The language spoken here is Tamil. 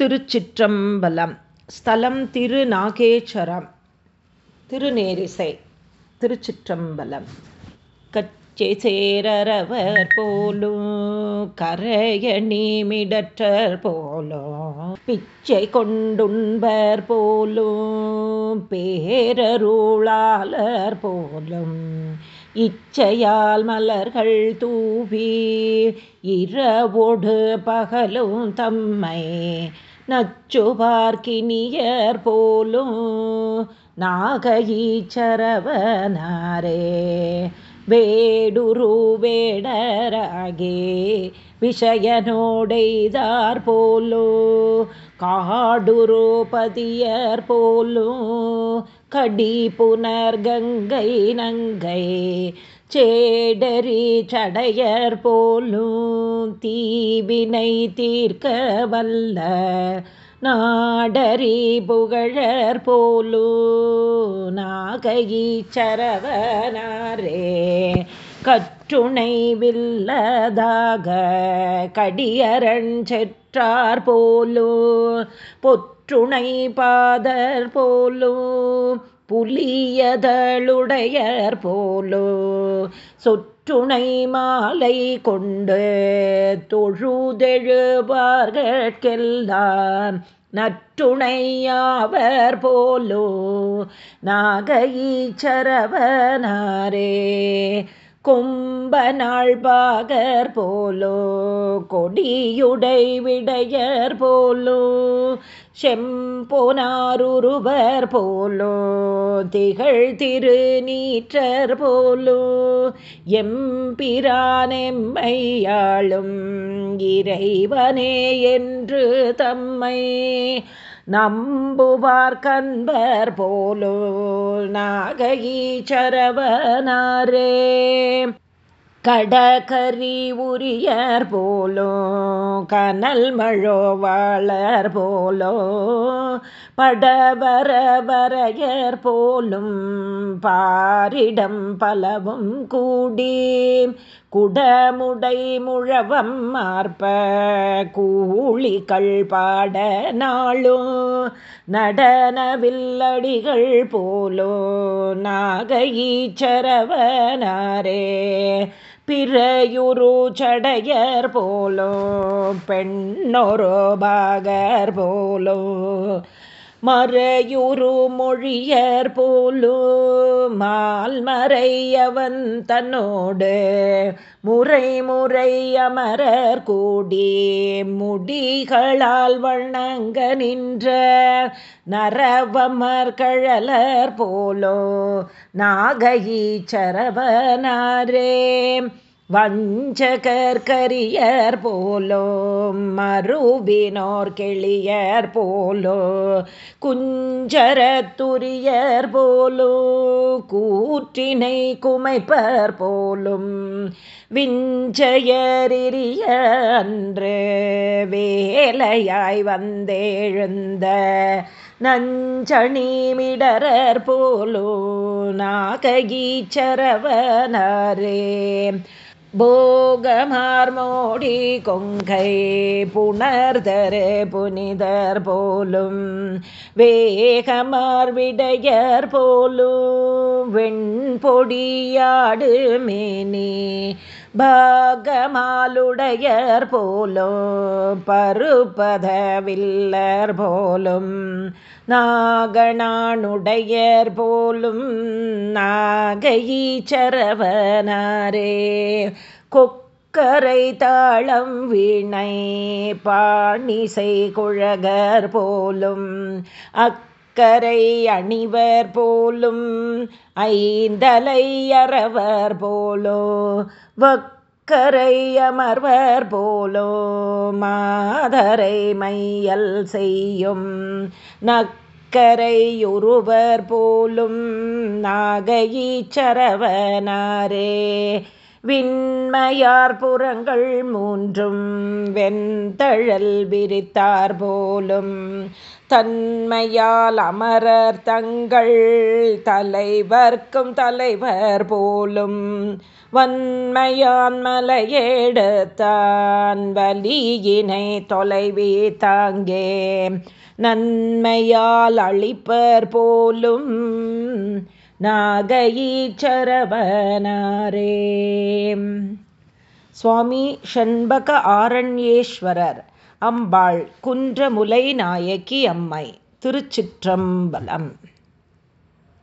திருச்சிற்றம்பலம். ஸ்தலம் திருநாகேஸ்வரம் திருநேரிசை. திருச்சிற்றம்பலம். கச்சை சேரவர் போலும் கரையணி மிடற்றர் போலும் பிச்சை கொண்டுண்பர் போலும் பேரருளாளர் போலும் இச்சையால் மலர்கள் தூவி இரவோடு பகலும் தம்மை நச்சுபார்க்கினியர் போலும் நாகஈச்சரவனாரே வேடுரு வேடராகே விஷயனோடைதார் போலோ காடுரோபதியர் போலும் கடி புனர் கங்கை நங்கை சேடரி சடையர் போலும் தீவினை தீர்க்க வல்ல நாடரி புகழர் போலு நாகைச்சரவனாரே கற்றுணை வில்லதாக கடியரண் செற்றார் போலோ துணை பாதர் போலோ புலியதளுடையர் போலோ. சொற்றுணை மாலை கொண்டு தொழுதெழுபார்கெல்லாம் நற்றுணையாவர் போலோ. நாகஈச்சரவனாரே கொம்பனாள் பாகர் போலோ கொடியுடை விடையர் போலோ செம்போனாருவர் போலோ திகழ் திரு நீற்றர் போலோ எம்பிரானெம்மையாளும் இறைவனே என்று தம்மை நம்புவார் கண்பர் போலோ நாகஈச்சரவனாரே கடகரி உரியர் போலோ கனல் மழோவாளர் போலோ படவர வரையர் போலும் பாரிடம் பலவும் கூடி குடமுடை முழவம் மார்ப கூலிகள் பாட நாளும் நடனவில்லடிகள் போலோ நாகையீச்சரவனாரே பிறையுரு சடையர் போலோ பெண்ணொரு பாகர் போலோ மறையுரு மொழியர் போலோ மால்மறையவன் தன்னோடு முறை முறை அமரர் கூடி முடிகளால் வணங்க நின்ற நரவமர் கழலர் போலோ நாகயீச்சரவனாரே வஞ்சகர்கரியர் போலோ மறுவினோர் கெளியர் போலோ குஞ்சரத்துரியர் போலோ கூற்றினை குமைப்பர் போலும் விஞ்சயரிய அன்று வேலையாய் வந்தெழுந்த நஞ்சணிமிடரர் போலோ நாகஈச்சரவனரே போகமார்மோடி கொங்கை புணர்தரு புனிதர் போலும் வேகமார்விடையர் போலும் வெண்பொடியாடு மேனி பாகமாலுடையர் போலோ பருப்பதவில்லர் போலும் நாகனானுடையர் போலும் நாகையீச்சரவனாரே கொக்கரை தாளம் வீணை பாணிசை குழகர் போலும் அக் அக்கரை அணிவர் போலும் ஐந்தலை அறவர் போலோ வக்கரை அமர்வர் போலோ மாதரை மையல் செய்யும் நக்கரையுருவர் போலும் நாகையீச்சரவனாரே விண்மையார் புறங்கள் மூன்றும் வெந்தழல் விரித்தார் போலும் தன்மையால் அமரர் தங்கள் தலைவர்க்கும் தலைவர் போலும் வன்மையான் மலையெடுத்தான் வலியினை தொலைவே தாங்கே. நன்மையால் அழிப்பர் போலும் நாகயீச்சரவனாரே. சுவாமி ஷண்பக ஆரண்யேஸ்வரர். அம்பாள் குன்றமுலை நாயகி அம்மை திருச்சிற்றம்பலம்.